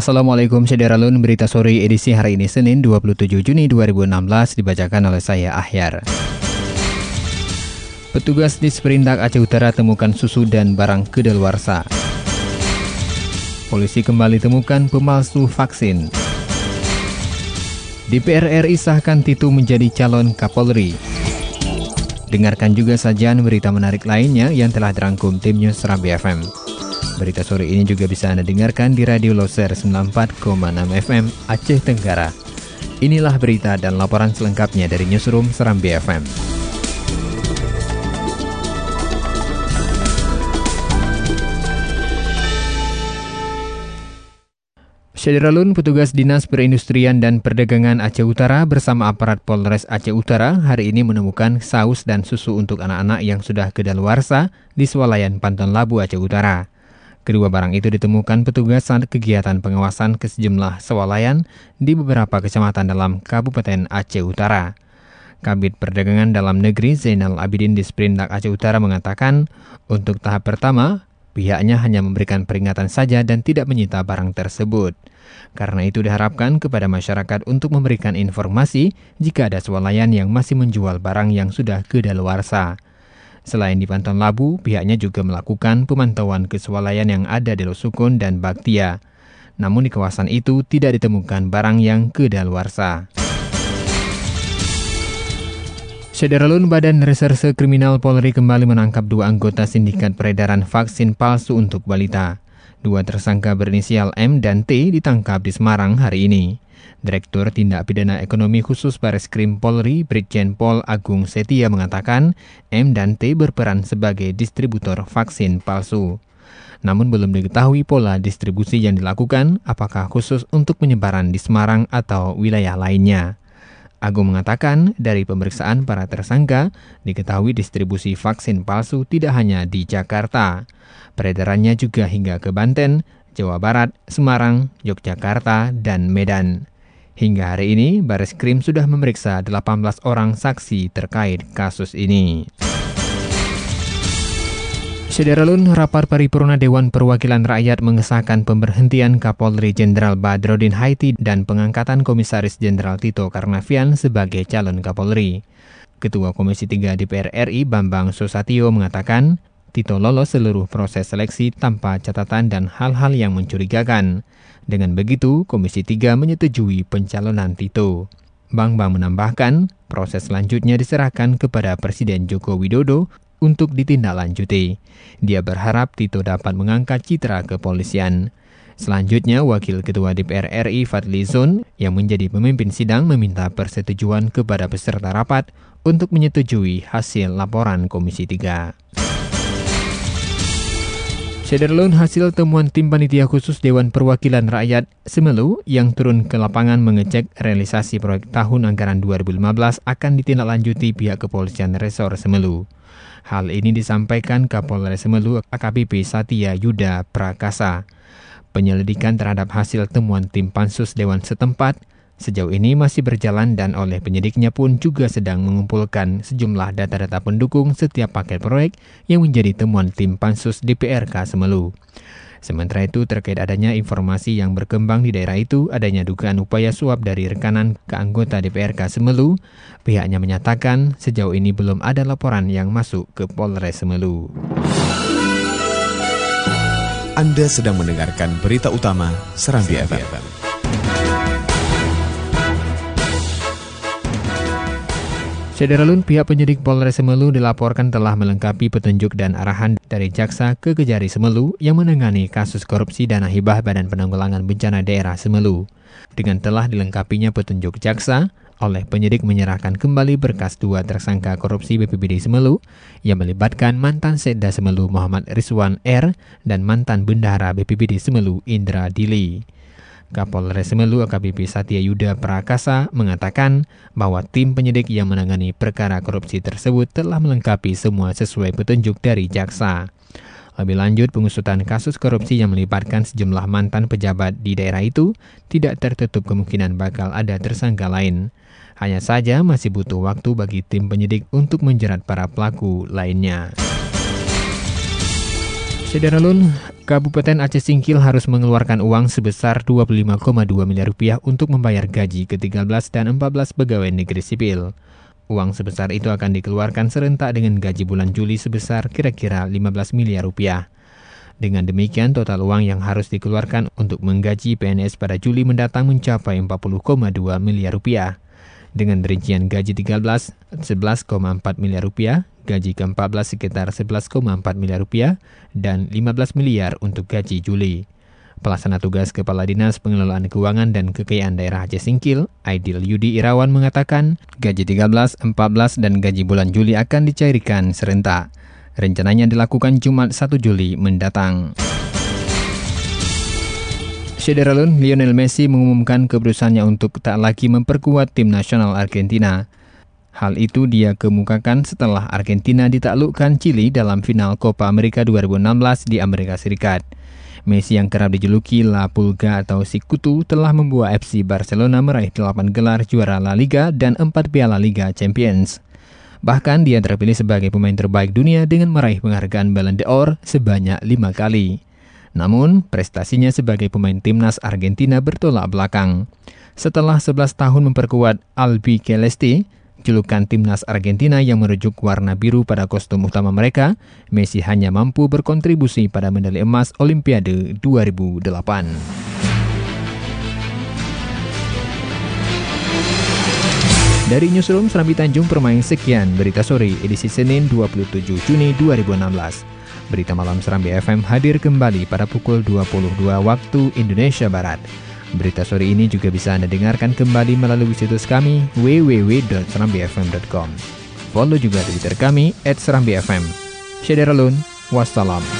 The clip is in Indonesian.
Assalamualaikum Sederalun, berita sore edisi hari ini Senin 27 Juni 2016 dibacakan oleh saya Ahyar. Petugas di Sperindak Aceh Utara temukan susu dan barang kedaluarsa. Polisi kembali temukan pemalsu vaksin. DPR RI sahkan Titu menjadi calon Kapolri. Dengarkan juga sajian berita menarik lainnya yang telah dirangkum tim News Rambi FM. Berita sore ini juga bisa Anda dengarkan di Radio Loser 94,6 FM Aceh Tenggara. Inilah berita dan laporan selengkapnya dari Newsroom Serambi FM. Syederalun, petugas Dinas Perindustrian dan Perdagangan Aceh Utara bersama aparat Polres Aceh Utara hari ini menemukan saus dan susu untuk anak-anak yang sudah kedaluarsa di swalayan Panton Labu Aceh Utara. Kedua barang itu ditemukan petugas saat kegiatan pengawasan ke sejumlah swalayan di beberapa kecamatan dalam Kabupaten Aceh Utara. Kabit Perdagangan Dalam Negeri Zainal Abidin di Sprindak Aceh Utara mengatakan, untuk tahap pertama, pihaknya hanya memberikan peringatan saja dan tidak menyita barang tersebut. Karena itu diharapkan kepada masyarakat untuk memberikan informasi jika ada swalayan yang masih menjual barang yang sudah kedaluarsa. Selain di Panton Labu, pihaknya juga melakukan pemantauan keswalayan yang ada di Losukun dan Baktia. Namun di kawasan itu tidak ditemukan barang yang kedaluarsa. Sederalun Badan Reserse Kriminal Polri kembali menangkap dua anggota sindikat peredaran vaksin palsu untuk balita. Dua tersangka berinisial M dan T ditangkap di Semarang hari ini. Direktur Tindak Pidana Ekonomi Khusus Baris Krim Polri, Brigjen Pol Agung Setia mengatakan M dan T berperan sebagai distributor vaksin palsu. Namun belum diketahui pola distribusi yang dilakukan, apakah khusus untuk penyebaran di Semarang atau wilayah lainnya. Agung mengatakan dari pemeriksaan para tersangka, diketahui distribusi vaksin palsu tidak hanya di Jakarta. Peredarannya juga hingga ke Banten, Jawa Barat, Semarang, Yogyakarta, dan Medan. Hingga hari ini, Baris Krim sudah memeriksa 18 orang saksi terkait kasus ini. Sederalun, rapat paripurna Dewan Perwakilan Rakyat mengesahkan pemberhentian Kapolri Jenderal Badrodin Haiti dan pengangkatan Komisaris Jenderal Tito Karnavian sebagai calon Kapolri. Ketua Komisi 3 DPR RI Bambang Susatyo mengatakan, Tito lolos seluruh proses seleksi tanpa catatan dan hal-hal yang mencurigakan. Dengan begitu, Komisi 3 menyetujui pencalonan Tito. Bang Bang menambahkan, proses selanjutnya diserahkan kepada Presiden Joko Widodo untuk ditindaklanjuti. Dia berharap Tito dapat mengangkat citra kepolisian. Selanjutnya, Wakil Ketua DPR RI Fadli Zon yang menjadi pemimpin sidang meminta persetujuan kepada peserta rapat untuk menyetujui hasil laporan Komisi 3. Sederlun hasil temuan tim panitia khusus Dewan Perwakilan Rakyat Semelu yang turun ke lapangan mengecek realisasi proyek tahun anggaran 2015 akan ditindaklanjuti pihak kepolisian Resor Semelu. Hal ini disampaikan Kapolres Semelu AKBP Satya Yuda Prakasa. Penyelidikan terhadap hasil temuan tim pansus Dewan setempat Sejauh ini masih berjalan dan oleh penyidiknya pun juga sedang mengumpulkan sejumlah data-data pendukung setiap paket proyek yang menjadi temuan tim pansus DPRK Semelu. Sementara itu terkait adanya informasi yang berkembang di daerah itu adanya dugaan upaya suap dari rekanan ke anggota DPRK Semelu, pihaknya menyatakan sejauh ini belum ada laporan yang masuk ke Polres Semelu. Anda sedang mendengarkan berita utama Serambi FM. Sederalun pihak penyidik Polres Semelu dilaporkan telah melengkapi petunjuk dan arahan dari jaksa ke Kejari Semelu yang menangani kasus korupsi dana hibah Badan Penanggulangan Bencana Daerah Semelu. Dengan telah dilengkapinya petunjuk jaksa, oleh penyidik menyerahkan kembali berkas dua tersangka korupsi BPBD Semelu yang melibatkan mantan Sekda Semelu Muhammad Rizwan R dan mantan Bendahara BPBD Semelu Indra Dili. Kapolres Semelu AKBP Satya Yuda Prakasa mengatakan bahwa tim penyidik yang menangani perkara korupsi tersebut telah melengkapi semua sesuai petunjuk dari jaksa. Lebih lanjut, pengusutan kasus korupsi yang melibatkan sejumlah mantan pejabat di daerah itu tidak tertutup kemungkinan bakal ada tersangka lain. Hanya saja masih butuh waktu bagi tim penyidik untuk menjerat para pelaku lainnya. Sederalun, Kabupaten Aceh Singkil harus mengeluarkan uang sebesar 25,2 miliar rupiah untuk membayar gaji ke-13 dan 14 pegawai negeri sipil. Uang sebesar itu akan dikeluarkan serentak dengan gaji bulan Juli sebesar kira-kira 15 miliar rupiah. Dengan demikian, total uang yang harus dikeluarkan untuk menggaji PNS pada Juli mendatang mencapai 40,2 miliar rupiah. Dengan rincian gaji 13, 11,4 miliar rupiah, gaji ke-14 sekitar 11,4 miliar rupiah, dan 15 miliar untuk gaji Juli. Pelaksana tugas Kepala Dinas Pengelolaan Keuangan dan Kekayaan Daerah Aceh Singkil, Aidil Yudi Irawan mengatakan, gaji 13, 14, dan gaji bulan Juli akan dicairkan serentak. Rencananya dilakukan Jumat 1 Juli mendatang. Syederalun, Lionel Messi mengumumkan keputusannya untuk tak lagi memperkuat tim nasional Argentina. Hal itu dia kemukakan setelah Argentina ditaklukkan Chili dalam final Copa America 2016 di Amerika Serikat. Messi yang kerap dijuluki La Pulga atau si Kutu telah membuat FC Barcelona meraih 8 gelar juara La Liga dan 4 piala Liga Champions. Bahkan dia terpilih sebagai pemain terbaik dunia dengan meraih penghargaan Ballon d'Or sebanyak 5 kali. Namun, prestasinya sebagai pemain timnas Argentina bertolak belakang. Setelah 11 tahun memperkuat Albi Celeste, julukan timnas Argentina yang merujuk warna biru pada kostum utama mereka, Messi hanya mampu berkontribusi pada medali emas Olimpiade 2008. Dari Newsroom Serambi Tanjung Permain sekian berita sore edisi Senin 27 Juni 2016. Berita Malam Serambi FM hadir kembali pada pukul 22 waktu Indonesia Barat. Berita sore ini juga bisa Anda dengarkan kembali melalui situs kami www.serambifm.com. Follow juga Twitter kami @serambifm. Syederalun, wassalam.